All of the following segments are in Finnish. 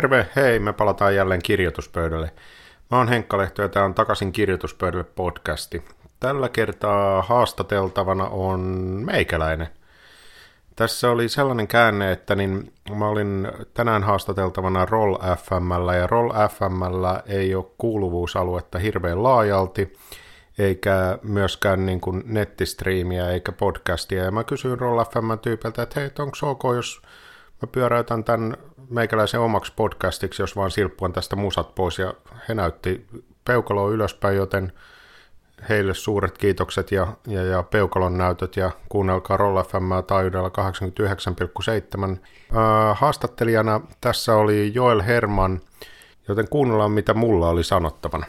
Terve, hei, me palataan jälleen kirjoituspöydälle. Mä oon Henkka Lehto ja tää on Takaisin kirjoituspöydälle podcasti. Tällä kertaa haastateltavana on meikäläinen. Tässä oli sellainen käänne, että niin mä olin tänään haastateltavana Roll FMllä ja Roll FMllä ei ole kuuluvuusaluetta hirveän laajalti, eikä myöskään niin kuin nettistriimiä eikä podcastia. Ja mä kysyin Roll FM tyypiltä, että hei, onko ok, jos mä pyöräytän tämän meikäläisen omaksi podcastiksi, jos vaan silppuan tästä musat pois. Ja he näytti peukaloa ylöspäin, joten heille suuret kiitokset ja, ja, ja peukalon näytöt ja kuunnelkaa Roll FM taajuudella 89,7. Äh, haastattelijana tässä oli Joel Herman, joten kuunnellaan mitä mulla oli sanottavana.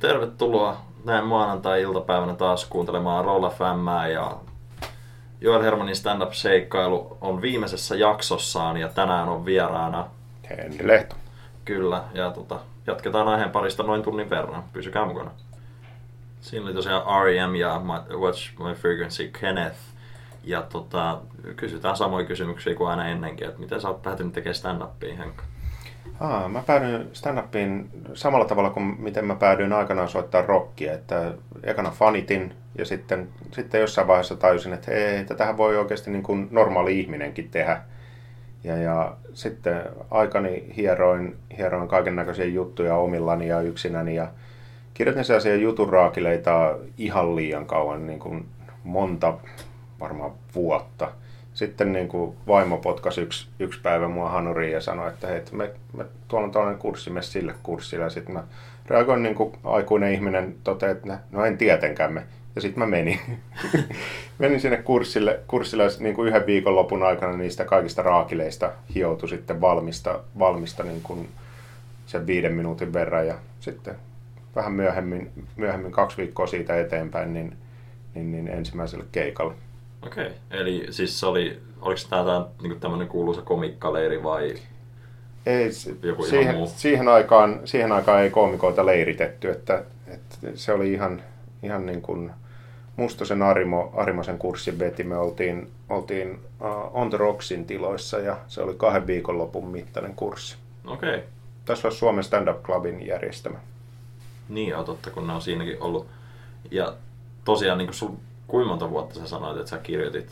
Tervetuloa näin maanantai-iltapäivänä taas kuuntelemaan Roll FMää ja Joel Hermanin stand-up-seikkailu on viimeisessä jaksossaan ja tänään on vieraana Henri Lehto. Kyllä, ja tota, jatketaan aiheen parista noin tunnin verran. Pysykää mukana. Siinä oli tosiaan R.E.M. ja My, Watch My Frequency Kenneth. Ja tota, kysytään samoja kysymyksiä kuin aina ennenkin, että miten sä oot päätynyt tekemään stand-upia, Henkka? Aa, mä päädyin stand-upiin samalla tavalla kuin miten mä päädyin aikanaan soittaa rockia, että ekana fanitin ja sitten, sitten jossain vaiheessa tajusin, että hei, tätähän voi oikeasti niin kuin normaali ihminenkin tehdä. Ja, ja sitten aikani hieroin, hieroin kaiken näköisiä juttuja omillani ja yksinäni ja kirjoitin sellaisia juturaakileita ihan liian kauan, niin kuin monta varmaan vuotta sitten niin kuin vaimo potkasi yksi, yksi päivä mua hanuriin ja sanoi, että hei, me, me, tuolla on tällainen kurssi, me sille kurssille. Sitten mä reagoin niin kuin aikuinen ihminen, totein, että no en tietenkään me. Ja sitten mä menin. menin sinne kurssille, kurssille niin kuin yhden viikonlopun aikana niistä kaikista raakileista hioutui sitten valmista, valmista niin kuin sen viiden minuutin verran. Ja sitten vähän myöhemmin, myöhemmin kaksi viikkoa siitä eteenpäin, niin, niin, niin ensimmäiselle keikalle. Okei, okay. eli siis se oli, oliko tämä niin tämmöinen kuuluisa komikkaleiri vai ei, joku siihen, ihan muu? Siihen aikaan, siihen aikaan ei koomikoita leiritetty, että, että se oli ihan, ihan niin kuin Mustosen Arimo, Arimosen kurssin veti. Me oltiin, oltiin uh, On the Rocksin tiloissa ja se oli kahden viikonlopun mittainen kurssi. Okei. Okay. Tässä on Suomen Stand Up Clubin järjestämä. Niin, ja totta, kun ne on siinäkin ollut. Ja tosiaan niin kuin sun Kuinka monta vuotta sä sanoit, että sä kirjoitit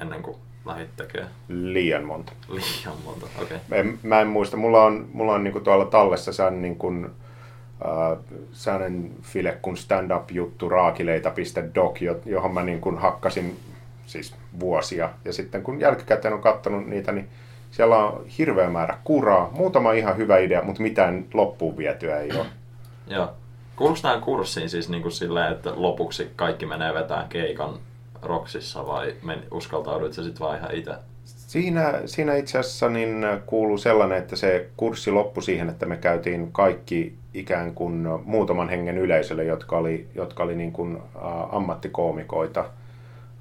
ennen kuin lähdit tekemään? Liian monta. Liian monta, okei. Okay. Mä, mä en muista. Mulla on, mulla on niinku tuolla tallessa sellainen, niinku, äh, sellainen file kuin stand-up-juttu raakileita.doc, johon mä niinku hakkasin siis vuosia. Ja sitten kun jälkikäteen on katsonut niitä, niin siellä on hirveä määrä kuraa, muutama ihan hyvä idea, mutta mitään loppuun vietyä ei ole. Joo. Kuuluuko tähän kurssiin siis niin kuin silleen, että lopuksi kaikki menee vetään keikan roksissa vai men, uskaltaudut se sitten vaan ihan itse? Siinä, siinä itse asiassa niin kuuluu sellainen, että se kurssi loppui siihen, että me käytiin kaikki ikään kuin muutaman hengen yleisölle, jotka oli, jotka oli niin kuin, ammattikoomikoita,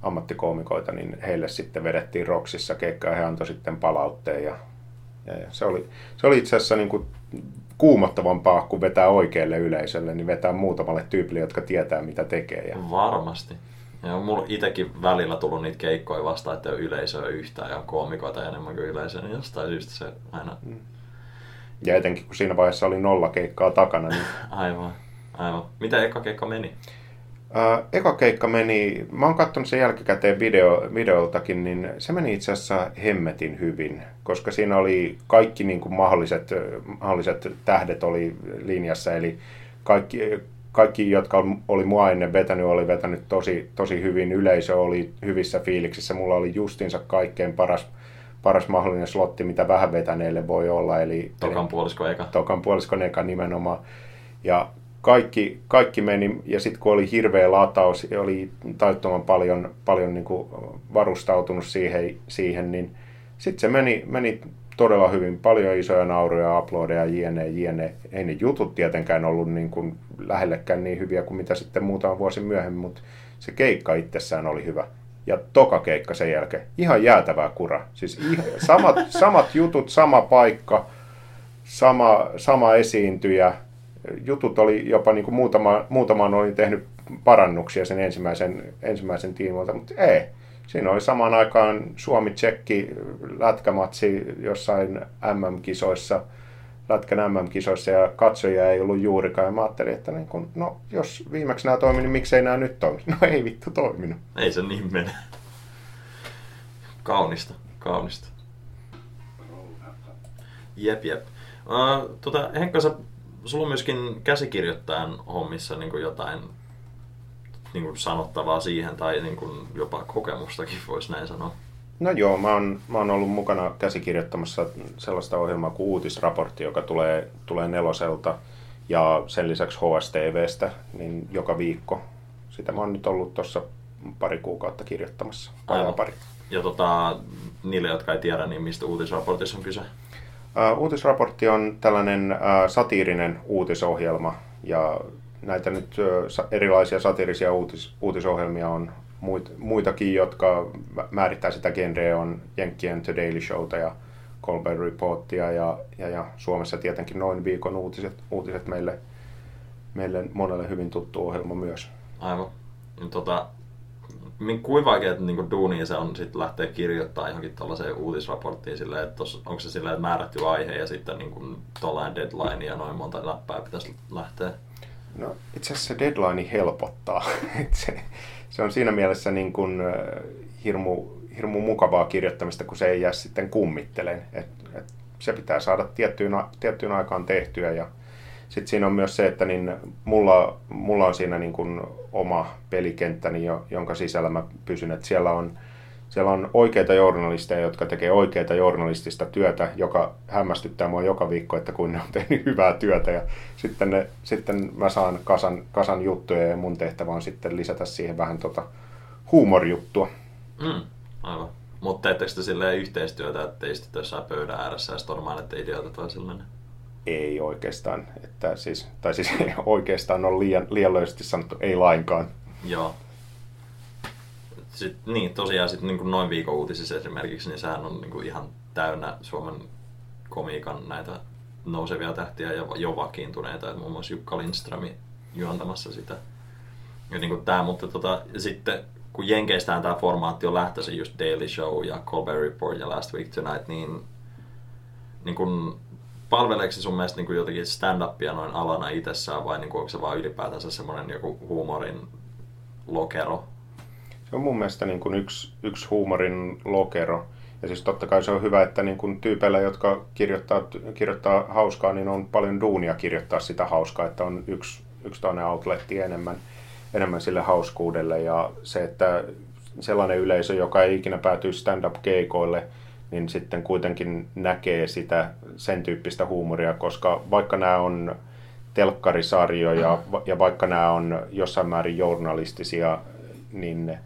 ammattikoomikoita, niin heille sitten vedettiin Roksissa keikka ja he antoi sitten palautteen. Ja, ja se, oli, se oli itse asiassa niin kuin kuumottavampaa kuin vetää oikealle yleisölle, niin vetää muutamalle tyypille, jotka tietää mitä tekee. Ja... Varmasti. Ja on mulla itsekin välillä tullut niitä keikkoja vastaan, että ei ole yleisöä yhtään ja on koomikoita enemmän kuin yleisöä, niin jostain syystä se aina... Mm. Ja etenkin kun siinä vaiheessa oli nolla keikkaa takana. Niin... aivan, aivan. Mitä eka keikka meni? Uh, eka keikka meni, mä oon katsonut sen jälkikäteen video, videoltakin, niin se meni itse asiassa hemmetin hyvin, koska siinä oli kaikki niin kuin mahdolliset, mahdolliset tähdet oli linjassa, eli kaikki, kaikki, jotka oli mua ennen vetänyt, oli vetänyt tosi, tosi hyvin, yleisö oli hyvissä fiiliksissä, mulla oli justinsa kaikkein paras, paras mahdollinen slotti, mitä vähän vetäneille voi olla. Eli, tokan puolisko eka. Tokan puolisko eka nimenomaan. Ja kaikki, kaikki meni, ja sitten kun oli hirveä lataus, oli taittoman paljon, paljon niin kuin varustautunut siihen, siihen niin sitten se meni, meni todella hyvin. Paljon isoja nauruja, aplodeja, jne, jne. Ei ne jutut tietenkään ollut niin kuin lähellekään niin hyviä kuin mitä sitten muutama vuosi myöhemmin, mutta se keikka itsessään oli hyvä. Ja toka keikka sen jälkeen. Ihan jäätävää kura. Siis ihan, samat, samat jutut, sama paikka, sama, sama esiintyjä. Jutut oli jopa niin kuin muutama, muutamaan oli tehnyt parannuksia sen ensimmäisen, ensimmäisen tiimoilta, mutta ei. Siinä oli samaan aikaan Suomi-Tsekki lätkämatsi jossain MM-kisoissa, Lätkän MM-kisoissa ja katsojia ei ollut juurikaan. Ja mä ajattelin, että niin kun, no, jos viimeksi nämä toimi, niin miksei nämä nyt toimi? No ei vittu toiminut. Ei se niin mene. Kaunista, kaunista. Jep, jep. Uh, tota, Henkka, sä, sulla on myöskin käsikirjoittajan hommissa niin kuin jotain niin kuin sanottavaa siihen tai niin kuin jopa kokemustakin, voisi näin sanoa. No joo, mä oon, mä oon ollut mukana käsikirjoittamassa sellaista ohjelmaa kuin Uutisraportti, joka tulee, tulee neloselta ja sen lisäksi HSTVstä niin joka viikko. Sitä mä oon nyt ollut tuossa pari kuukautta kirjoittamassa. Aivan. pari. Ja tota, niille, jotka ei tiedä, niin mistä uutisraportissa on kyse? Uh, uutisraportti on tällainen uh, satiirinen uutisohjelma ja näitä nyt uh, erilaisia satiirisia uutis, uutisohjelmia on muit, muitakin, jotka määrittää sitä genreä, on Jenkkien The Daily Showta ja Colbert Reportia ja, ja, ja Suomessa tietenkin noin viikon uutiset, uutiset meille, meille monelle hyvin tuttu ohjelma myös. Aivan. Tota, kuinka vaikea niin duunia se on sitten lähteä kirjoittaa johonkin tuollaiseen uutisraporttiin silleen, että tos, onko se silleen, että määrätty aihe ja sitten niin tuollainen deadline ja noin monta läppää pitäisi lähteä? No itse asiassa se deadline helpottaa. se, se on siinä mielessä niin kuin, hirmu, hirmu mukavaa kirjoittamista, kun se ei jää sitten kummitteleen. Et, et se pitää saada tiettyyn, tiettyyn aikaan tehtyä ja sitten siinä on myös se, että niin mulla, mulla on siinä niin kuin oma pelikenttäni, jonka sisällä mä pysyn. Että siellä on, siellä on oikeita journalisteja, jotka tekee oikeita journalistista työtä, joka hämmästyttää mua joka viikko, että kun ne on tehnyt hyvää työtä. Ja sitten, ne, sitten mä saan kasan, kasan juttuja ja mun tehtävä on sitten lisätä siihen vähän tota huumorjuttua. Mm, aivan. Mutta teettekö te silleen yhteistyötä, että istutte jossain pöydän ääressä ja stormailette ideoita toisilleen? Ei oikeastaan. Että siis, tai siis oikeastaan on liian, liian löysästi sanottu ei lainkaan. Joo. Sitten, niin, tosiaan sit, niin kuin noin viikon uutisissa esimerkiksi, niin sehän on niin kuin ihan täynnä Suomen komiikan näitä nousevia tähtiä ja jo vakiintuneita, että muun muassa Jukka Lindström juontamassa sitä. Ja niin kuin tämä, mutta tota, sitten kun Jenkeistään tämä formaatti on lähtöisin just Daily Show ja Colbert Report ja Last Week Tonight, niin, niin kun palveleeko se sun mielestä niin kuin jotenkin stand-upia noin alana itsessään vai niin kuin, onko se vaan ylipäätänsä semmoinen joku huumorin lokero? Se on mun mielestä niin kuin yksi, yksi huumorin lokero. Ja siis totta kai se on hyvä, että niin kuin tyypeillä, jotka kirjoittaa, kirjoittaa hauskaa, niin on paljon duunia kirjoittaa sitä hauskaa, että on yksi, yksi toinen outletti enemmän, enemmän sille hauskuudelle. Ja se, että sellainen yleisö, joka ei ikinä päätyy stand-up-keikoille – niin sitten kuitenkin näkee sitä sen tyyppistä huumoria, koska vaikka nämä on telkkarisarjoja ja vaikka nämä on jossain määrin journalistisia, niin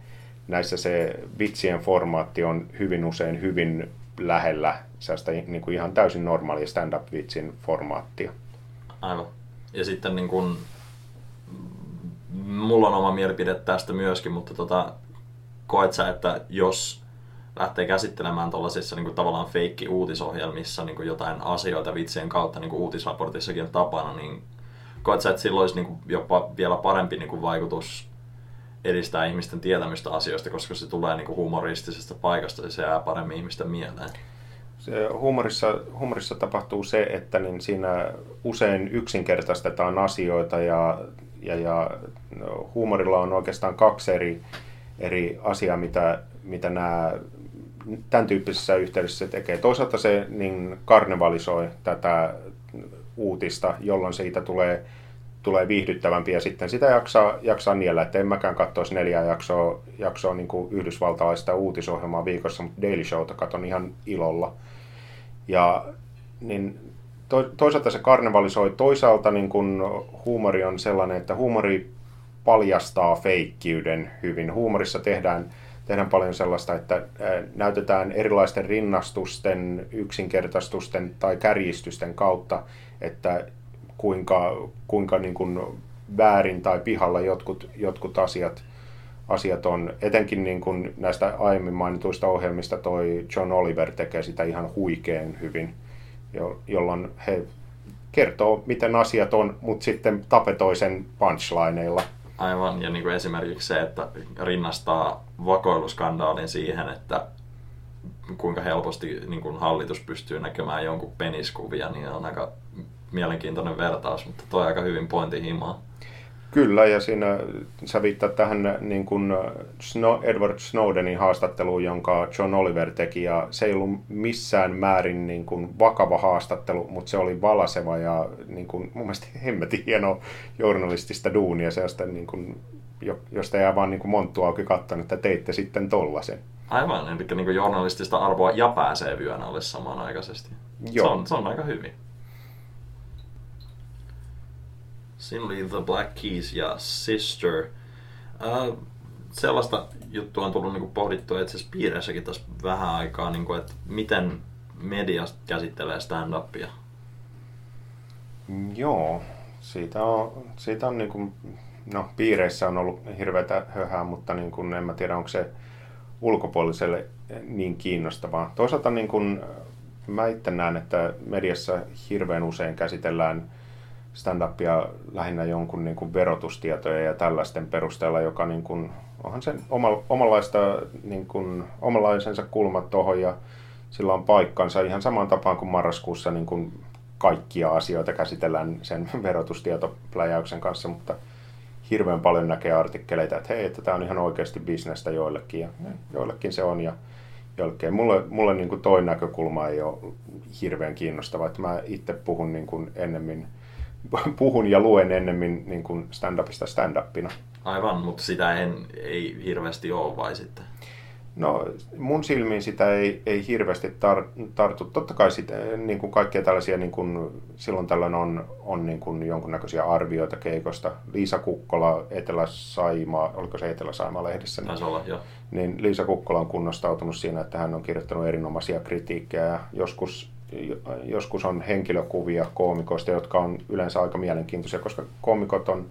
näissä se vitsien formaatti on hyvin usein hyvin lähellä sellaista niin kuin ihan täysin normaalia stand-up-vitsin formaattia. Aivan. Ja sitten niin kuin, mulla on oma mielipide tästä myöskin, mutta tota, koet sä, että jos lähtee käsittelemään tuollaisissa niin tavallaan feikki-uutisohjelmissa niin kuin jotain asioita vitsien kautta, niin kuin uutisraportissakin on tapana, niin koet sä, että sillä olisi niin kuin jopa vielä parempi niin kuin vaikutus edistää ihmisten tietämystä asioista, koska se tulee niin kuin humoristisesta paikasta ja se jää paremmin ihmisten mieleen? Se humorissa, humorissa tapahtuu se, että niin siinä usein yksinkertaistetaan asioita ja, ja, ja huumorilla on oikeastaan kaksi eri, eri asiaa, mitä, mitä nämä tämän tyyppisessä yhteydessä se tekee. Toisaalta se niin karnevalisoi tätä uutista, jolloin siitä tulee, tulee viihdyttävämpi ja sitten sitä jaksaa, jaksaa niellä, että en mäkään katsoisi neljää jaksoa, jaksoa niin kuin yhdysvaltalaista uutisohjelmaa viikossa, mutta Daily Showta katon ihan ilolla. Ja niin to, toisaalta se karnevalisoi, toisaalta niin kuin huumori on sellainen, että huumori paljastaa feikkiyden hyvin. Huumorissa tehdään tehdään paljon sellaista, että näytetään erilaisten rinnastusten, yksinkertaistusten tai kärjistysten kautta, että kuinka, kuinka niin kuin väärin tai pihalla jotkut, jotkut asiat, asiat on. Etenkin niin kuin näistä aiemmin mainituista ohjelmista toi John Oliver tekee sitä ihan huikean hyvin. jo, jolloin he kertoo, miten asiat on, mutta sitten tapetoi sen punchlineilla. Aivan, ja niin kuin esimerkiksi se, että rinnastaa vakoiluskandaalin siihen, että kuinka helposti niin kuin hallitus pystyy näkemään jonkun peniskuvia, niin on aika mielenkiintoinen vertaus, mutta toi aika hyvin pointin himaa. Kyllä, ja siinä sä viittaat tähän niin kuin Snow, Edward Snowdenin haastatteluun, jonka John Oliver teki, ja se ei ollut missään määrin niin kuin vakava haastattelu, mutta se oli valaseva ja niin kuin, mun mielestä hemmetin hieno journalistista duunia, sellaista, niin kuin, josta jää vaan niin kuin monttu auki katsoen, että teitte sitten tollasen. Aivan, eli niin kuin journalistista arvoa ja pääsee vyön alle samanaikaisesti. Joo. Se, on, se on aika hyvin. Siinä The Black Keys ja Sister. Uh, sellaista juttua on tullut niinku pohdittua itse asiassa piireissäkin tässä vähän aikaa, niinku, että miten media käsittelee stand-upia. Joo, siitä on, siitä on niinku, no piireissä on ollut hirveätä höhää, mutta niin kuin, en mä tiedä onko se ulkopuoliselle niin kiinnostavaa. Toisaalta niin kuin, mä itse näen, että mediassa hirveän usein käsitellään stand-upia lähinnä jonkun niin kuin verotustietoja ja tällaisten perusteella, joka niin kuin, onhan sen oma, omanlaista, niin kuin, omanlaisensa kulmat tuohon ja sillä on paikkansa ihan samaan tapaan kuin marraskuussa niin kuin kaikkia asioita käsitellään sen verotustietopläjäyksen kanssa, mutta hirveän paljon näkee artikkeleita, että hei, että tämä on ihan oikeasti bisnestä joillekin ja joillekin se on ja. Mulle, mulle niin kuin toi näkökulma ei ole hirveän kiinnostava, että mä itse puhun niin kuin ennemmin puhun ja luen ennemmin niin kuin stand-upista stand-upina. Aivan, mutta sitä en, ei hirveästi ole vai sitten? No mun silmiin sitä ei, ei hirveästi tar- tartu. Totta kai sitä, niin kuin kaikkia tällaisia, niin kuin, silloin tällöin on, on niin kuin jonkunnäköisiä arvioita keikosta. Liisa Kukkola Etelä-Saima, oliko se Etelä-Saima-lehdessä? Niin, olla, joo. Niin Liisa Kukkola on kunnostautunut siinä, että hän on kirjoittanut erinomaisia kritiikkejä joskus joskus on henkilökuvia koomikoista, jotka on yleensä aika mielenkiintoisia, koska koomikot on,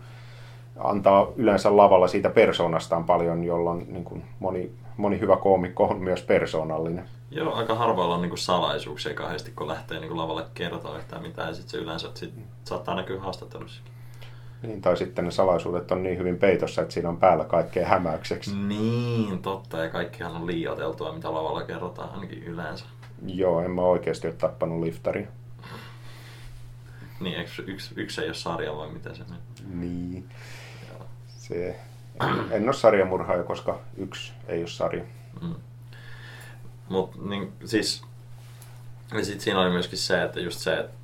antaa yleensä lavalla siitä persoonastaan paljon, jolloin niin kuin moni, moni hyvä koomikko on myös persoonallinen. Joo, aika harvoilla on niin kuin salaisuuksia kahdesti, kun lähtee niin kuin lavalle kertoa yhtään mitään, ja sitten se yleensä sit saattaa näkyä haastattelussa. Niin, tai sitten ne salaisuudet on niin hyvin peitossa, että siinä on päällä kaikkea hämäykseksi. Niin, totta, ja kaikkihan on liioiteltua, mitä lavalla kerrotaan ainakin yleensä. Joo, en mä oikeasti ole tappanut liftaria. Niin, yksi, yksi, yksi ei ole sarja vai mitä se nyt? Niin. Joo. Se, en, en ole sarjamurhaaja, koska yksi ei ole sarja. Mm. Mut niin, siis, ja sit siinä oli myöskin se, että just se, että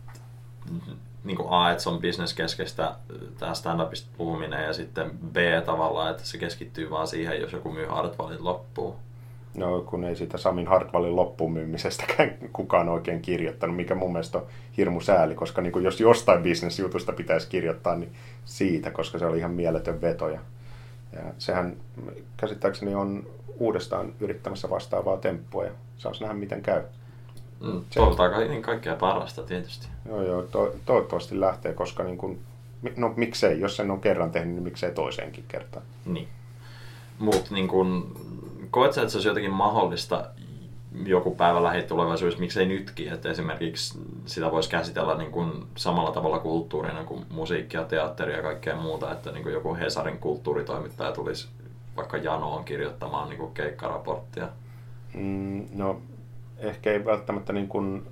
niin kuin A, että se on bisneskeskeistä tämä stand-upista puhuminen ja sitten B tavallaan, että se keskittyy vaan siihen, jos joku myy Hartwallin loppuun. No kun ei sitä Samin Hartwallin loppuun myymisestäkään kukaan oikein kirjoittanut, mikä mun mielestä on hirmu sääli, koska niin jos jostain bisnesjutusta pitäisi kirjoittaa, niin siitä, koska se oli ihan mieletön veto. Ja, ja sehän käsittääkseni on uudestaan yrittämässä vastaavaa temppua ja saas nähdä miten käy. Mm, toivotaan niin kaikkea parasta tietysti. Joo, joo to, toivottavasti lähtee, koska niin kun, no miksei, jos sen on kerran tehnyt, niin miksei toiseenkin kertaan. Niin. Mutta niin kun, koet sä, että se olisi jotenkin mahdollista joku päivä lähitulevaisuudessa, miksei nytkin, että esimerkiksi sitä voisi käsitellä niin kuin samalla tavalla kulttuurina kuin musiikkia, teatteria ja kaikkea muuta, että niin kuin joku Hesarin kulttuuritoimittaja tulisi vaikka Janoon kirjoittamaan niin kuin keikkaraporttia? Mm, no ehkä ei välttämättä niin kuin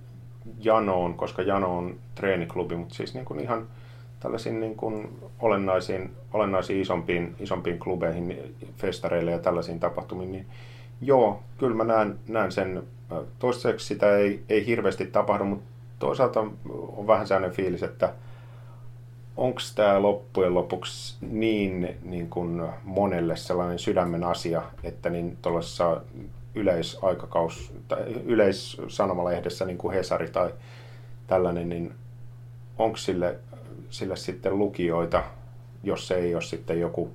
Janoon, koska Jano on treeniklubi, mutta siis niin kuin ihan tällaisiin niin kuin olennaisiin, olennaisiin isompiin, isompiin klubeihin, festareille ja tällaisiin tapahtumiin, niin joo, kyllä mä näen, näen sen. Toistaiseksi sitä ei, ei hirveästi tapahdu, mutta toisaalta on vähän sellainen fiilis, että onko tämä loppujen lopuksi niin, niin kuin monelle sellainen sydämen asia, että niin tuollaisessa yleisaikakaus, tai yleissanomalehdessä niin kuin Hesari tai tällainen, niin onko sille sille sitten lukijoita, jos se ei ole sitten joku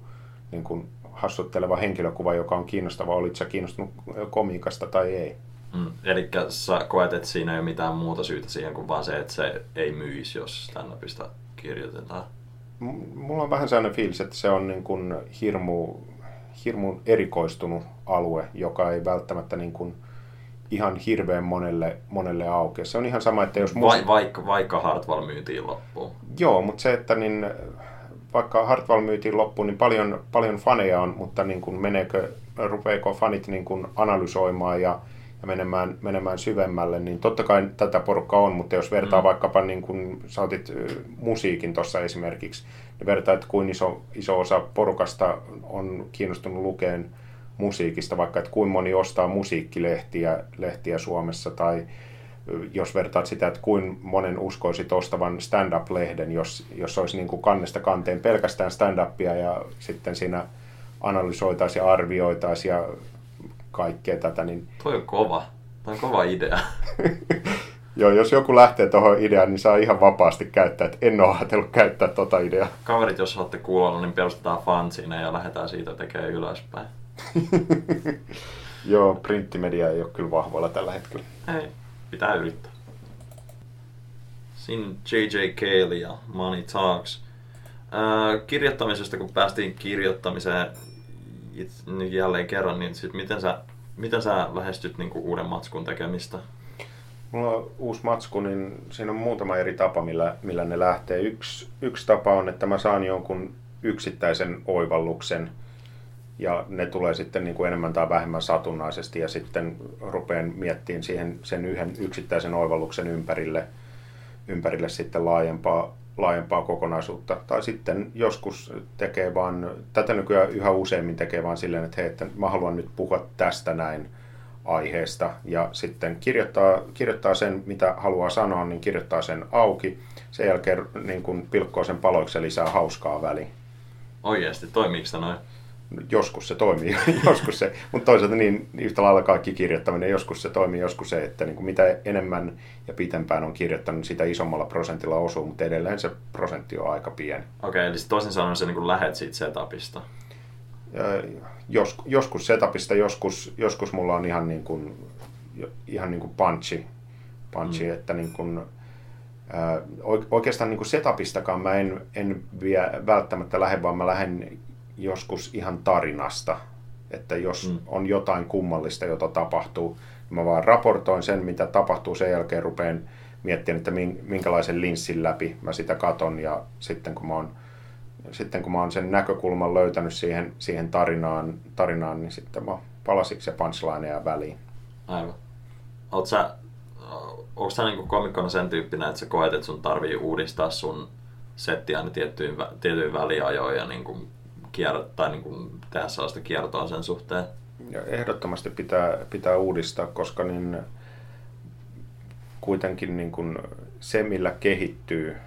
niin kuin hassutteleva henkilökuva, joka on kiinnostava, olit sä kiinnostunut komiikasta tai ei. Mm, eli sä koet, että siinä ei ole mitään muuta syytä siihen kuin vaan se, että se ei myisi, jos stand-upista kirjoitetaan? Mulla on vähän sellainen fiilis, että se on niin kuin hirmu, hirmu erikoistunut alue, joka ei välttämättä niin kuin ihan hirveän monelle, monelle auki. Se on ihan sama, että jos... Musi... vaikka, vaikka Hartwall myytiin loppuun. Joo, mutta se, että niin, vaikka Hartwall myytiin loppuun, niin paljon, paljon faneja on, mutta niin kuin meneekö, rupeeko fanit niin kuin analysoimaan ja, ja menemään, menemään syvemmälle, niin totta kai tätä porukkaa on, mutta jos vertaa mm. vaikkapa, niin kuin sä otit musiikin tuossa esimerkiksi, niin vertaa, että kuin iso, iso osa porukasta on kiinnostunut lukeen musiikista, vaikka että kuinka moni ostaa musiikkilehtiä lehtiä Suomessa tai jos vertaat sitä, että kuin monen uskoisit ostavan stand-up-lehden, jos, jos olisi niin kuin kannesta kanteen pelkästään stand-upia ja sitten siinä analysoitaisiin ja arvioitaisiin ja kaikkea tätä. Niin... Toi on kova. Toi on kova idea. Joo, jos joku lähtee tuohon ideaan, niin saa ihan vapaasti käyttää. Et en ole ajatellut käyttää tuota ideaa. Kaverit, jos olette kuulolla, niin perustetaan fanzine ja lähdetään siitä tekemään ylöspäin. Joo, printtimedia ei ole kyllä vahvalla tällä hetkellä. Ei, pitää yrittää. Siinä J.J. Cale ja Money Talks. Äh, kirjoittamisesta, kun päästiin kirjoittamiseen niin jälleen kerran, niin sit miten sä, miten sä lähestyt niinku uuden matskun tekemistä? Mulla on uusi matsku, niin siinä on muutama eri tapa, millä, millä ne lähtee. Yksi, yksi tapa on, että mä saan jonkun yksittäisen oivalluksen, ja ne tulee sitten niin kuin enemmän tai vähemmän satunnaisesti ja sitten rupean miettimään siihen sen yhden yksittäisen oivalluksen ympärille, ympärille sitten laajempaa, laajempaa kokonaisuutta. Tai sitten joskus tekee vaan, tätä nykyään yhä useammin tekee vaan silleen, että hei, että mä haluan nyt puhua tästä näin aiheesta ja sitten kirjoittaa, kirjoittaa sen, mitä haluaa sanoa, niin kirjoittaa sen auki. Sen jälkeen niin kun pilkkoo sen paloiksi ja lisää hauskaa väliin. Oikeasti, toimiiko noin? Joskus se toimii, joskus se, mutta toisaalta niin yhtä lailla kaikki kirjoittaminen, joskus se toimii, joskus se, että niin kuin mitä enemmän ja pitempään on kirjoittanut, sitä isommalla prosentilla osuu, mutta edelleen se prosentti on aika pieni. Okei, okay, eli toisin sanoen se niin kuin lähet siitä setupista. Jos, joskus setupista, joskus, joskus mulla on ihan niin kuin, ihan niin kuin punchi, punchi mm. että niin kuin, oikeastaan niin kuin setupistakaan mä en, en vie välttämättä lähde, vaan mä lähden joskus ihan tarinasta. Että jos mm. on jotain kummallista, jota tapahtuu, niin mä vaan raportoin sen, mitä tapahtuu. Sen jälkeen rupean miettimään, että minkälaisen linssin läpi mä sitä katon. Ja sitten kun mä oon, sitten kun mä oon sen näkökulman löytänyt siihen, siihen tarinaan, tarinaan, niin sitten mä palasiksi ja punchlineja väliin. Aivan. Oot sä, onko sä niinku komikkona sen tyyppinen, että sä koet, että sun tarvii uudistaa sun settiä aina tiettyyn, tiettyyn väliajoin ja niin kuin kier- tai niin kuin tehdä sellaista kiertoa sen suhteen? Ja ehdottomasti pitää, pitää uudistaa, koska niin kuitenkin niin kuin se, millä kehittyy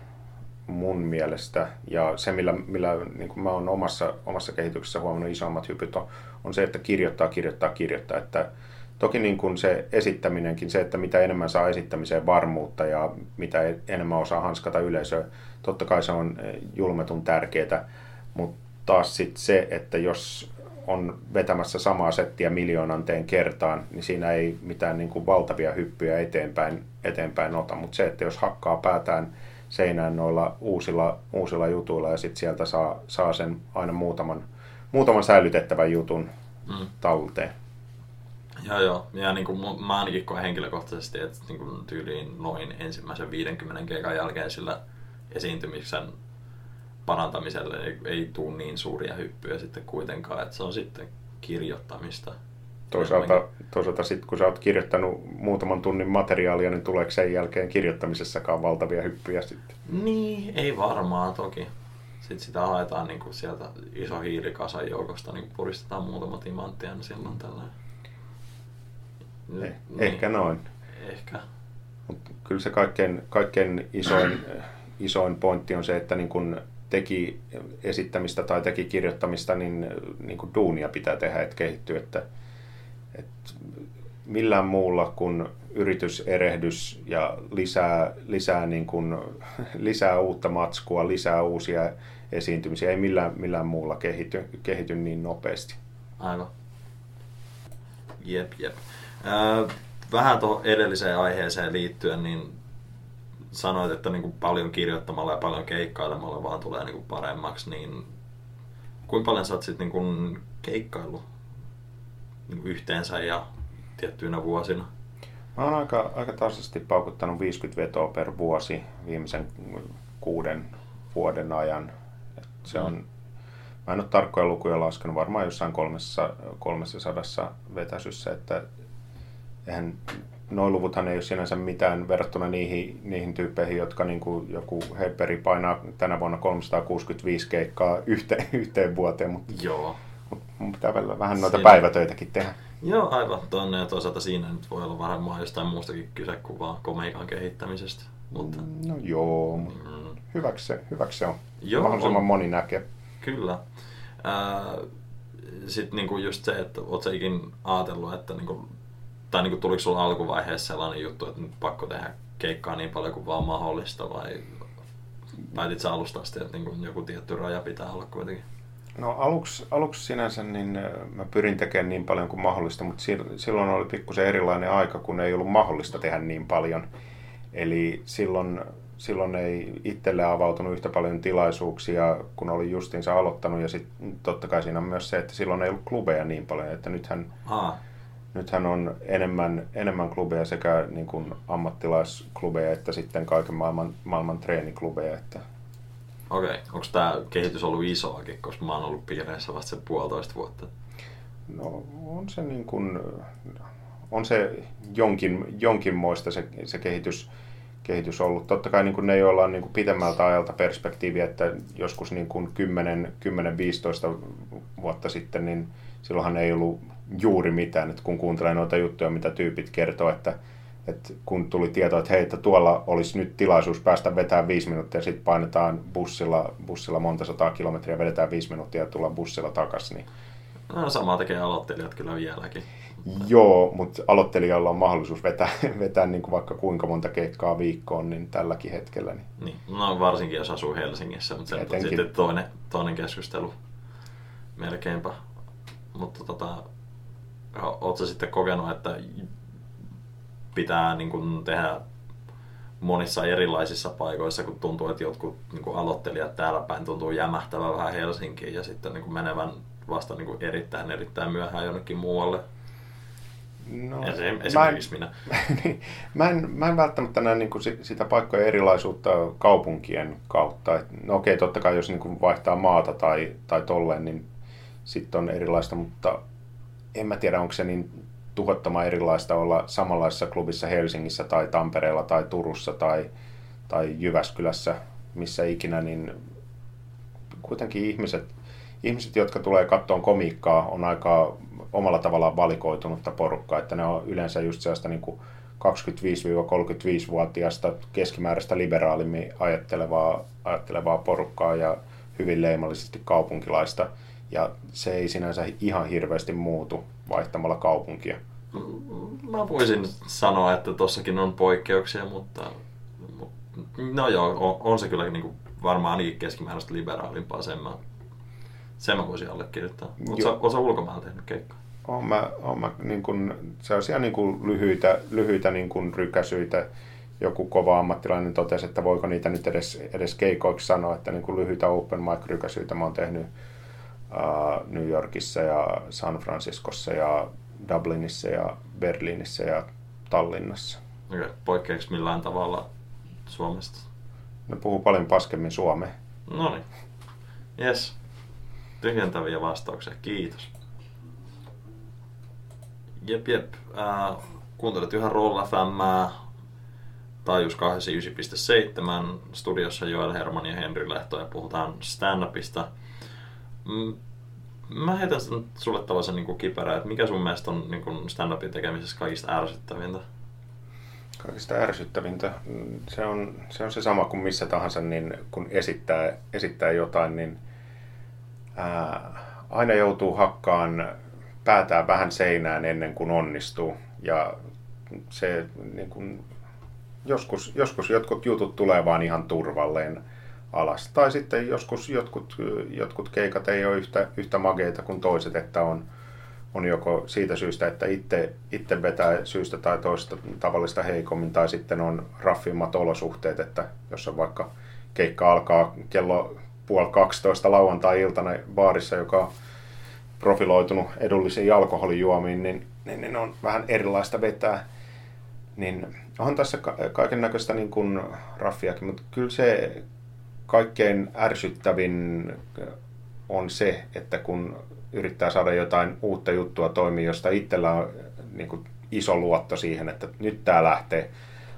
mun mielestä ja se, millä, millä niin kuin mä oon omassa, omassa kehityksessä huomannut isommat hypyt, on, on se, että kirjoittaa, kirjoittaa, kirjoittaa. Että toki niin kuin se esittäminenkin, se, että mitä enemmän saa esittämiseen varmuutta ja mitä enemmän osaa hanskata yleisöä, totta kai se on julmetun tärkeää, mutta taas sit se, että jos on vetämässä samaa settiä miljoonanteen kertaan, niin siinä ei mitään niin kuin valtavia hyppyjä eteenpäin, eteenpäin ota. Mutta se, että jos hakkaa päätään seinään noilla uusilla, uusilla jutuilla ja sitten sieltä saa, saa sen aina muutaman, muutaman säilytettävän jutun mm. talteen. Joo, joo. Ja niin kuin mä ainakin koen henkilökohtaisesti, että niin kuin tyyliin noin ensimmäisen 50 keikan jälkeen sillä esiintymisen parantamiselle ei, ei tule niin suuria hyppyjä sitten kuitenkaan, että se on sitten kirjoittamista. Toisaalta, toisaalta sitten kun sä oot kirjoittanut muutaman tunnin materiaalia, niin tuleeko sen jälkeen kirjoittamisessakaan valtavia hyppyjä sitten? Niin, ei varmaan toki. Sitten sitä haetaan niin kuin sieltä iso hiirikasan joukosta, niin puristetaan muutama timanttia, niin silloin tällainen. Eh, niin, ehkä noin. Ehkä. Mut kyllä se kaikkein, kaikkein isoin, isoin pointti on se, että niin kun teki esittämistä tai teki kirjoittamista, niin, niin kuin duunia pitää tehdä, että kehittyy. Että, että millään muulla kuin yrityserehdys ja lisää, lisää, niin kuin, lisää uutta matskua, lisää uusia esiintymisiä, ei millään, millään muulla kehity, kehity niin nopeasti. Aivan. Jep, jep. Äh, vähän tuohon edelliseen aiheeseen liittyen, niin sanoit, että niin kuin paljon kirjoittamalla ja paljon keikkailemalla vaan tulee niin kuin paremmaksi, niin kuinka paljon sä oot sitten niin keikkaillut niin yhteensä ja tiettyinä vuosina? Mä oon aika, aika tasaisesti paukuttanut 50 vetoa per vuosi viimeisen kuuden vuoden ajan. Et se on, mm. Mä en ole tarkkoja lukuja laskenut, varmaan jossain kolmessa, kolmessa sadassa vetäsyssä, että eihän noin luvuthan ei ole sinänsä mitään verrattuna niihin, niihin tyyppeihin, jotka niin kuin joku Hedberg painaa tänä vuonna 365 keikkaa yhteen, yhteen vuoteen, mutta, Joo. mutta mun pitää vähän noita Siinä- päivätöitäkin tehdä. Joo, aivan tonne ja toisaalta siinä nyt voi olla varmaan jostain muustakin kyse kuin vaan komeikan kehittämisestä. Mutta No joo, mutta mm, hyväksi se, hyväksi se on. Joo, Mahdollisimman on. moni näkee. kyllä. Sitten niinku just se, että oot sä ikin ajatellut, että niinku, tai niinku, tuliko sulla alkuvaiheessa sellainen juttu, että nyt pakko tehdä keikkaa niin paljon kuin vaan mahdollista vai päätit sä alusta asti, että niinku, joku tietty raja pitää olla kuitenkin? No aluksi, aluksi sinänsä niin mä pyrin tekemään niin paljon kuin mahdollista, mutta sil- silloin oli pikkusen erilainen aika, kun ei ollut mahdollista tehdä niin paljon. Eli silloin, silloin ei itselle avautunut yhtä paljon tilaisuuksia, kun olin justiinsa aloittanut. Ja sitten totta kai siinä on myös se, että silloin ei ollut klubeja niin paljon, että nythän, Aa, nythän on enemmän, enemmän klubeja sekä niin kuin ammattilaisklubeja että sitten kaiken maailman, maailman treeniklubeja. Että okei. Okay. Onko tämä kehitys ollut isoakin, koska mä oon ollut piireissä vasta se puolitoista vuotta? No on se niin kuin, on se jonkin, jonkinmoista se, se kehitys, kehitys ollut. Totta kai niin kuin ne, joilla on niin kuin pitemmältä ajalta perspektiiviä, että joskus niin kuin 10-15 vuotta sitten, niin silloinhan ei ollut juuri mitään. Et kun kuuntelee noita juttuja, mitä tyypit kertoo, että, että kun tuli tieto, että hei, että tuolla olisi nyt tilaisuus päästä vetämään viisi minuuttia, sitten painetaan bussilla, bussilla monta sataa kilometriä, vedetään viisi minuuttia ja tullaan bussilla takaisin, niin No samaa tekee aloittelijat kyllä vieläkin. Joo, mutta aloittelijalla on mahdollisuus vetää, vetää niin kuin vaikka kuinka monta keikkaa viikkoon, niin tälläkin hetkellä. Niin. Niin, no varsinkin jos asuu Helsingissä, mutta se on sitten toinen, toinen keskustelu melkeinpä. Mutta tota, ootko sitten kokenut, että pitää niin kuin tehdä monissa erilaisissa paikoissa, kun tuntuu, että jotkut niin kuin aloittelijat täällä päin tuntuu jämähtävän vähän Helsinkiin ja sitten niin kuin menevän vasta niin kuin erittäin erittäin myöhään jonnekin muualle. No, Esim, mä, esimerkiksi minä. en, niin, mä, en, mä en välttämättä näe niin kuin si- sitä paikkojen erilaisuutta kaupunkien kautta. Et, no okei, totta kai jos niin kuin vaihtaa maata tai, tai tolleen, niin sitten on erilaista, mutta en mä tiedä, onko se niin tuhottoman erilaista olla samanlaisessa klubissa Helsingissä tai Tampereella tai Turussa tai, tai Jyväskylässä, missä ikinä, niin kuitenkin ihmiset, ihmiset, jotka tulee kattoon komiikkaa, on aika omalla tavallaan valikoitunutta porukkaa, että ne on yleensä just sellaista niin kuin 25-35-vuotiaasta keskimääräistä liberaalimmin ajattelevaa, ajattelevaa porukkaa ja hyvin leimallisesti kaupunkilaista. Ja se ei sinänsä ihan hirveästi muutu vaihtamalla kaupunkia. Mä voisin sanoa, että tossakin on poikkeuksia, mutta, mutta no joo, on, on se kyllä niin kuin varmaan ainakin keskimääräistä liberaalimpaa, sen mä, sen mä voisin allekirjoittaa. Oot sä ulkomailla tehnyt keikkaa? on mä, on mä niin kuin, sellaisia niin kuin lyhyitä, lyhyitä niin kuin rykäsyitä. Joku kova ammattilainen totesi, että voiko niitä nyt edes, edes keikoiksi sanoa, että niin lyhyitä open mic rykäsyitä mä oon tehnyt New Yorkissa ja San Franciscossa ja Dublinissa ja Berliinissä ja Tallinnassa. Okei, poikkeaks millään tavalla Suomesta? Ne puhuu paljon paskemmin suomea. No niin. Yes. Tyhjentäviä vastauksia. Kiitos. Jep, jep. Äh, kuuntelet yhä Roll FMää. Taajuus 89.7. Studiossa Joel Herman ja Henri Lehto ja puhutaan stand-upista. Mm, Mä heitän sulle tällaisen niin kiperä, että mikä sun mielestä on niin stand-upin tekemisessä kaikista ärsyttävintä? Kaikista ärsyttävintä, mm, se on, se on se sama kuin missä tahansa, niin kun esittää, esittää jotain, niin ää, aina joutuu hakkaan päätään vähän seinään ennen kuin onnistuu. Ja se niin kun, joskus, joskus jotkut jutut tulee vaan ihan turvalleen alas. Tai sitten joskus jotkut, jotkut keikat ei ole yhtä, yhtä mageita kuin toiset, että on, on joko siitä syystä, että itse, itse vetää syystä tai toista tavallista heikommin, tai sitten on raffimmat olosuhteet, että jos on vaikka keikka alkaa kello puoli 12 lauantai-iltana baarissa, joka on profiloitunut edullisiin alkoholijuomiin, niin, niin, niin on vähän erilaista vetää. niin on tässä kaiken näköistä niin raffiakin, mutta kyllä se kaikkein ärsyttävin on se, että kun yrittää saada jotain uutta juttua toimia, josta itsellä on niin kuin iso luotto siihen, että nyt tämä lähtee.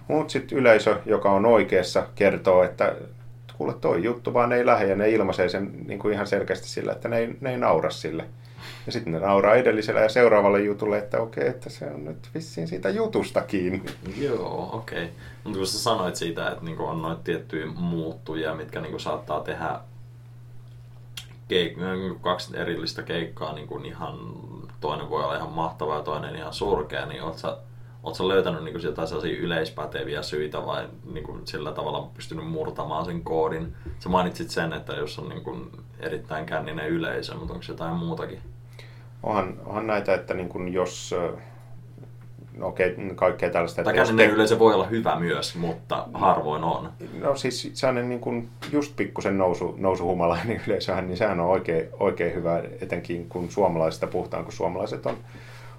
Mutta sitten yleisö, joka on oikeassa, kertoo, että kuule toi juttu vaan ei lähde ja ne ilmaisee sen niin kuin ihan selkeästi sillä, että ne ei, ne ei naura sille. Ja sitten ne nauraa edellisellä ja seuraavalle jutulle, että okei, että se on nyt vissiin siitä jutusta kiinni. Joo, okei. Okay. Mutta kun sä sanoit siitä, että niinku on noita tiettyjä muuttujia, mitkä niinku saattaa tehdä keik- niinku kaksi erillistä keikkaa, niinku ihan, toinen voi olla ihan mahtava ja toinen ihan surkea, niin oot sä, oot sä löytänyt niinku jotain sellaisia yleispäteviä syitä vai niinku sillä tavalla pystynyt murtamaan sen koodin? Sä mainitsit sen, että jos on niinku erittäin känninen yleisö, mutta onko jotain muutakin? Onhan, onhan näitä, että niin kuin jos no okei, kaikkea tällaista. Tai käsinen yleensä voi olla hyvä myös, mutta harvoin on. No siis sellainen niin kuin just pikkusen nousu, nousuhumalainen yleisöhän, niin sehän on oikein, oikein hyvä, etenkin kun suomalaisista puhutaan, kun suomalaiset on,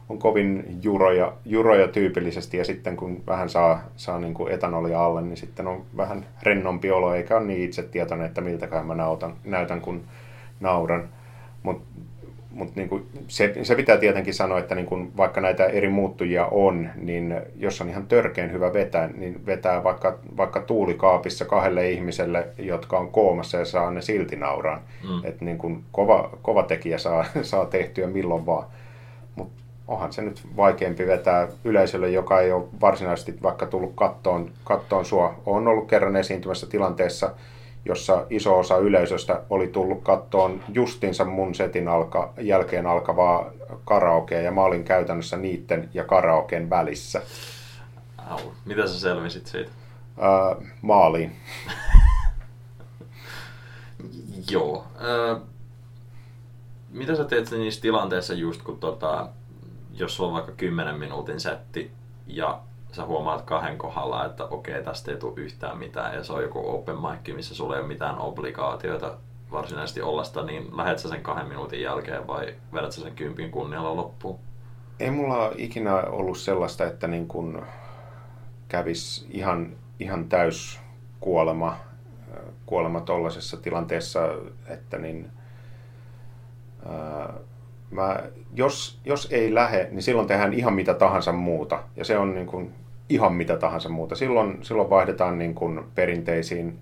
on kovin juroja, juroja tyypillisesti ja sitten kun vähän saa, saa niin kuin etanolia alle, niin sitten on vähän rennompi olo, eikä ole niin itse tietoinen, että miltäkään mä näytän, näytän kun nauran. Mutta mutta niin kuin se, se pitää tietenkin sanoa, että niin kuin vaikka näitä eri muuttujia on, niin jos on ihan törkeen hyvä vetää, niin vetää vaikka, vaikka tuulikaapissa kahdelle ihmiselle, jotka on koomassa ja saa ne silti nauraan. Mm. Että niin kuin kova, kova tekijä saa, saa tehtyä milloin vaan. Mutta onhan se nyt vaikeampi vetää yleisölle, joka ei ole varsinaisesti vaikka tullut kattoon, kattoon sua. on ollut kerran esiintymässä tilanteessa, jossa iso osa yleisöstä oli tullut kattoon justinsa mun setin alka, jälkeen alkavaa karaokea, ja mä olin käytännössä niitten ja karaokeen välissä. Au. Mitä sä selvisit siitä? Öö, maaliin. Joo. Öö, mitä sä teet niissä tilanteissa just kun tota, jos sulla on vaikka 10 minuutin setti ja sä huomaat kahden kohdalla, että okei, tästä ei tule yhtään mitään ja se on joku open mic, missä sulla ei ole mitään obligaatioita varsinaisesti ollasta, niin lähet sä sen kahden minuutin jälkeen vai vedät sä sen kympin kunnialla loppuun? Ei mulla ikinä ollut sellaista, että niin kun kävis ihan, ihan täys kuolema, kuolema tollaisessa tilanteessa, että niin, ää, mä, jos, jos ei lähe, niin silloin tehdään ihan mitä tahansa muuta. Ja se on niin kuin ihan mitä tahansa muuta. Silloin, silloin vaihdetaan niin kuin perinteisiin,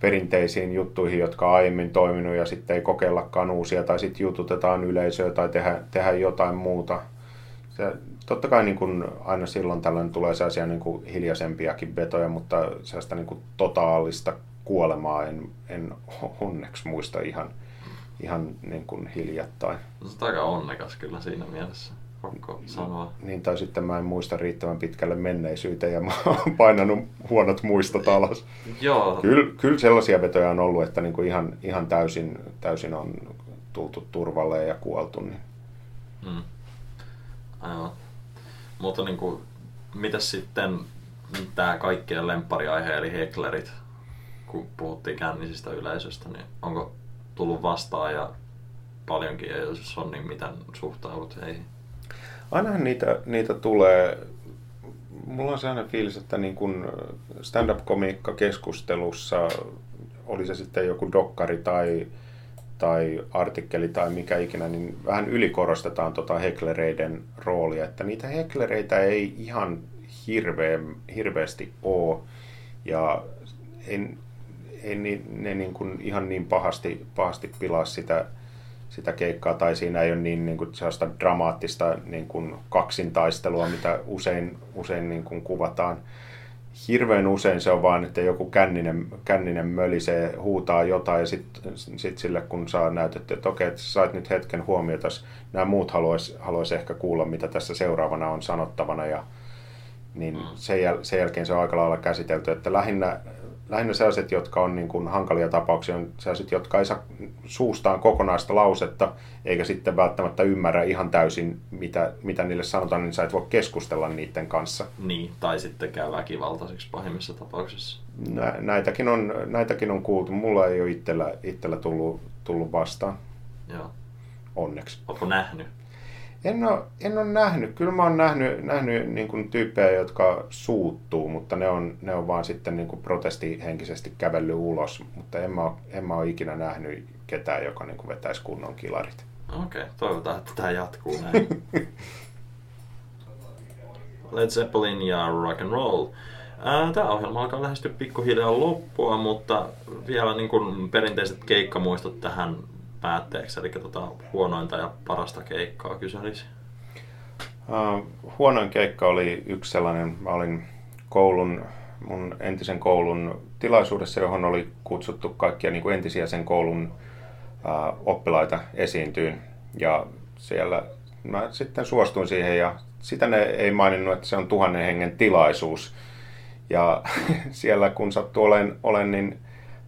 perinteisiin juttuihin, jotka on aiemmin toiminut ja sitten ei kokeillakaan uusia tai sitten jututetaan yleisöä tai tehdä, tehdä jotain muuta. Se, totta kai niin kuin aina silloin tällöin tulee sellaisia niin kuin hiljaisempiakin vetoja, mutta sellaista niin kuin totaalista kuolemaa en, en onneksi muista ihan, ihan niin kuin hiljattain. Se on aika onnekas kyllä siinä mielessä pakko sanoa. Niin, tai sitten mä en muista riittävän pitkälle menneisyyteen ja mä oon painanut huonot muistot alas. Joo. Kyllä, kyllä sellaisia vetoja on ollut, että niin kuin ihan, ihan täysin, täysin on tultu turvalle ja kuoltu. Niin. Mm. Aivan. Mutta niin kuin, mitäs sitten tämä kaikkien lemppariaihe eli heklerit, kun puhuttiin kännisistä yleisöstä, niin onko tullut vastaan ja paljonkin, ja jos on, niin miten suhtaudut heihin? Ainahan niitä, niitä tulee. Mulla on sellainen fiilis, että niin kun stand-up-komiikka keskustelussa, oli se sitten joku dokkari tai, tai artikkeli tai mikä ikinä, niin vähän ylikorostetaan tota heklereiden roolia. Että niitä heklereitä ei ihan hirveä, hirveästi ole. Ja en, ei ne, ne niin kuin ihan niin pahasti, pahasti pilaa sitä sitä keikkaa, tai siinä ei ole niin, niin kuin sellaista dramaattista niin kuin kaksintaistelua, mitä usein, usein niin kuin kuvataan. Hirveän usein se on vaan, että joku känninen, känninen mölisee, huutaa jotain, ja sitten sit sille kun saa näytetty, että okei, että sait nyt hetken huomiota, nämä muut haluaisi haluais ehkä kuulla, mitä tässä seuraavana on sanottavana, ja niin mm. sen, jäl- sen jälkeen se on aika lailla käsitelty, että lähinnä lähinnä sellaiset, jotka on niin kuin hankalia tapauksia, on sellaiset, jotka ei saa suustaan kokonaista lausetta, eikä sitten välttämättä ymmärrä ihan täysin, mitä, mitä niille sanotaan, niin sä et voi keskustella niiden kanssa. Niin, tai sitten käy väkivaltaiseksi pahimmissa tapauksissa. Nä, näitäkin, on, näitäkin on kuultu. Mulla ei ole itsellä, itsellä tullut, tullut vastaan. Joo. Onneksi. Oletko nähnyt? En ole, en ole nähnyt. Kyllä mä oon nähnyt, nähnyt niin kuin tyyppejä, jotka suuttuu, mutta ne on, ne on vaan sitten niin kuin protestihenkisesti kävellyt ulos. Mutta en mä, en mä ole ikinä nähnyt ketään, joka niin kuin vetäisi kunnon kilarit. Okei, okay, toivotaan, että tämä jatkuu näin. Led Zeppelin ja rock and roll. Tämä ohjelma alkaa lähestyä pikkuhiljaa loppua, mutta vielä niin kuin perinteiset keikkamuistot tähän päätteeksi, eli tota huonointa ja parasta keikkaa kyselisi. Uh, huonoin keikka oli yksi sellainen, mä olin koulun, mun entisen koulun tilaisuudessa, johon oli kutsuttu kaikkia niin kuin entisiä sen koulun uh, oppilaita esiintyyn. Ja siellä mä sitten suostuin siihen ja sitä ne ei maininnut, että se on tuhannen hengen tilaisuus. Ja siellä kun sattuu olen, olen niin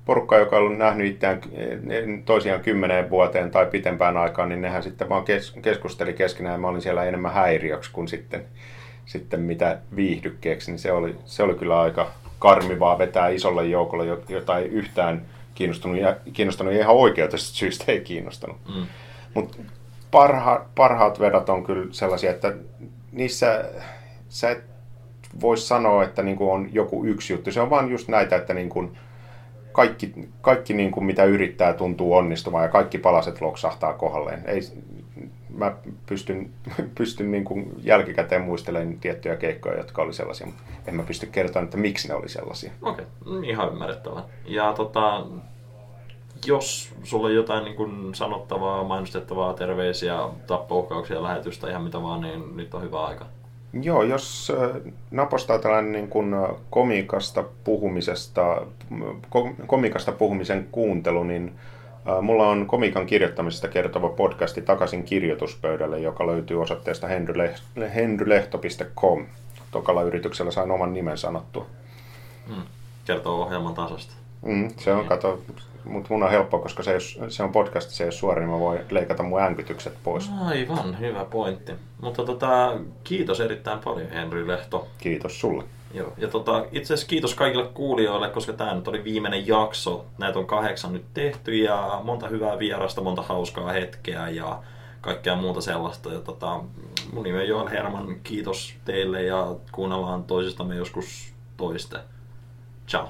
porukka, joka on nähnyt itseään toisiaan kymmeneen vuoteen tai pitempään aikaan, niin nehän sitten vaan kes, keskusteli keskenään. Mä olin siellä enemmän häiriöksi kuin sitten, sitten mitä viihdykkeeksi. Niin se, oli, se oli kyllä aika karmivaa vetää isolle joukolle, jota ei yhtään kiinnostunut, ja, kiinnostanut ihan oikeutusta syystä ei kiinnostanut. Mm. Mutta parha, parhaat vedot on kyllä sellaisia, että niissä sä et voi sanoa, että niin on joku yksi juttu. Se on vaan just näitä, että niin kuin kaikki, kaikki niin kuin mitä yrittää tuntuu onnistumaan ja kaikki palaset loksahtaa kohdalleen. Ei, mä pystyn, pystyn niin kuin jälkikäteen muistelemaan tiettyjä keikkoja, jotka oli sellaisia, mutta en mä pysty kertomaan, että miksi ne oli sellaisia. Okei, okay. ihan ymmärrettävää. Ja tota, jos sulla on jotain niin kuin sanottavaa, mainostettavaa, terveisiä, tappouhkauksia, lähetystä, ihan mitä vaan, niin nyt on hyvä aika. Joo, jos napostaa tällainen niin kuin komikasta puhumisesta, komikasta puhumisen kuuntelu, niin mulla on komikan kirjoittamisesta kertova podcasti takaisin kirjoituspöydälle, joka löytyy osoitteesta henrylehto.com. Tokalla yrityksellä sain oman nimen sanottua. Hmm. Kertoo ohjelman tasosta. Mm, se on, kato, mutta mun on helppo, koska se, se on podcast, se ei ole suora, niin mä voin leikata mun äänkytykset pois. Aivan, hyvä pointti. Mutta tota, kiitos erittäin paljon Henry Lehto. Kiitos sulle. Joo, ja tota, itse asiassa kiitos kaikille kuulijoille, koska tämä nyt oli viimeinen jakso. Näitä on kahdeksan nyt tehty ja monta hyvää vierasta, monta hauskaa hetkeä ja kaikkea muuta sellaista. Ja tota, mun nimi on Joel Herman, kiitos teille ja kuunnellaan toisistamme joskus toiste. Ciao.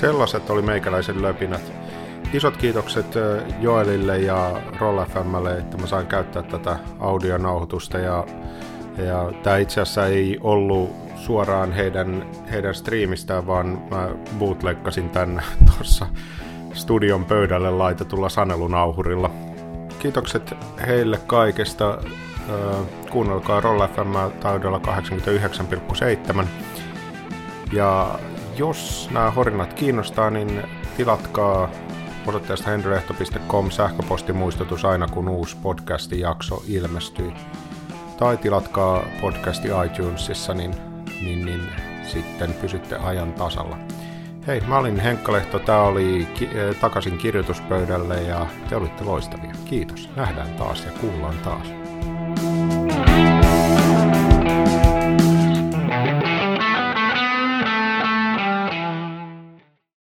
Sellaiset oli meikäläisen löpinät. Isot kiitokset Joelille ja Roll FMlle, että mä sain käyttää tätä audionauhoitusta. Ja, ja tämä itse asiassa ei ollut suoraan heidän, heidän striimistään, vaan mä bootleggasin tän tuossa studion pöydälle laitetulla sanelunauhurilla. Kiitokset heille kaikesta. Kuunnelkaa Roll FM taudella 89,7. Ja jos nämä horinat kiinnostaa, niin tilatkaa osoitteesta henrylehto.com sähköpostimuistutus aina kun uusi podcastin jakso ilmestyy. Tai tilatkaa podcasti iTunesissa, niin, niin, niin sitten pysytte ajan tasalla. Hei, mä olin Henkka Lehto, tää oli ki- takaisin kirjoituspöydälle ja te olitte loistavia. Kiitos, nähdään taas ja kuullaan taas.